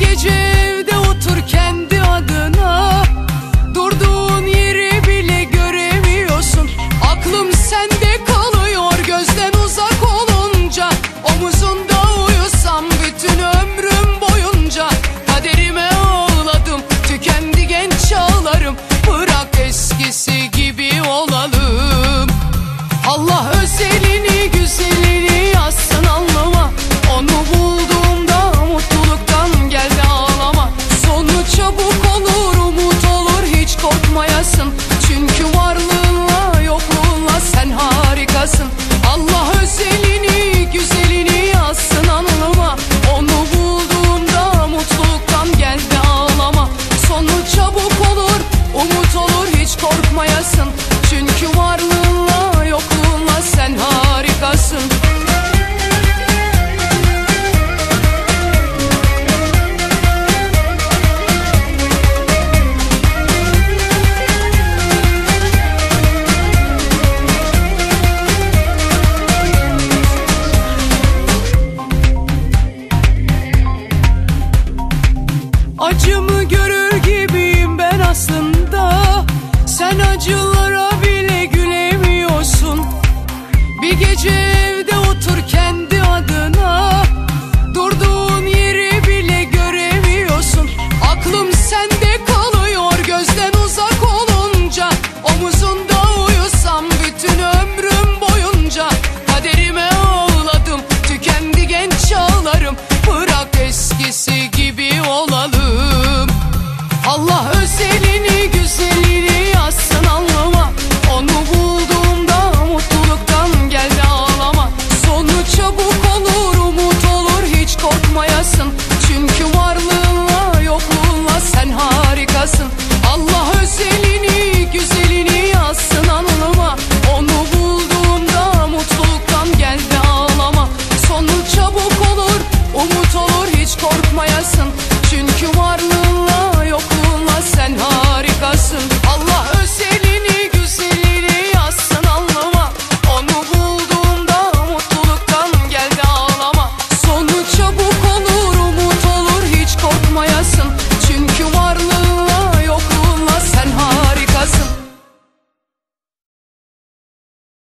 gece gece Yapmayasın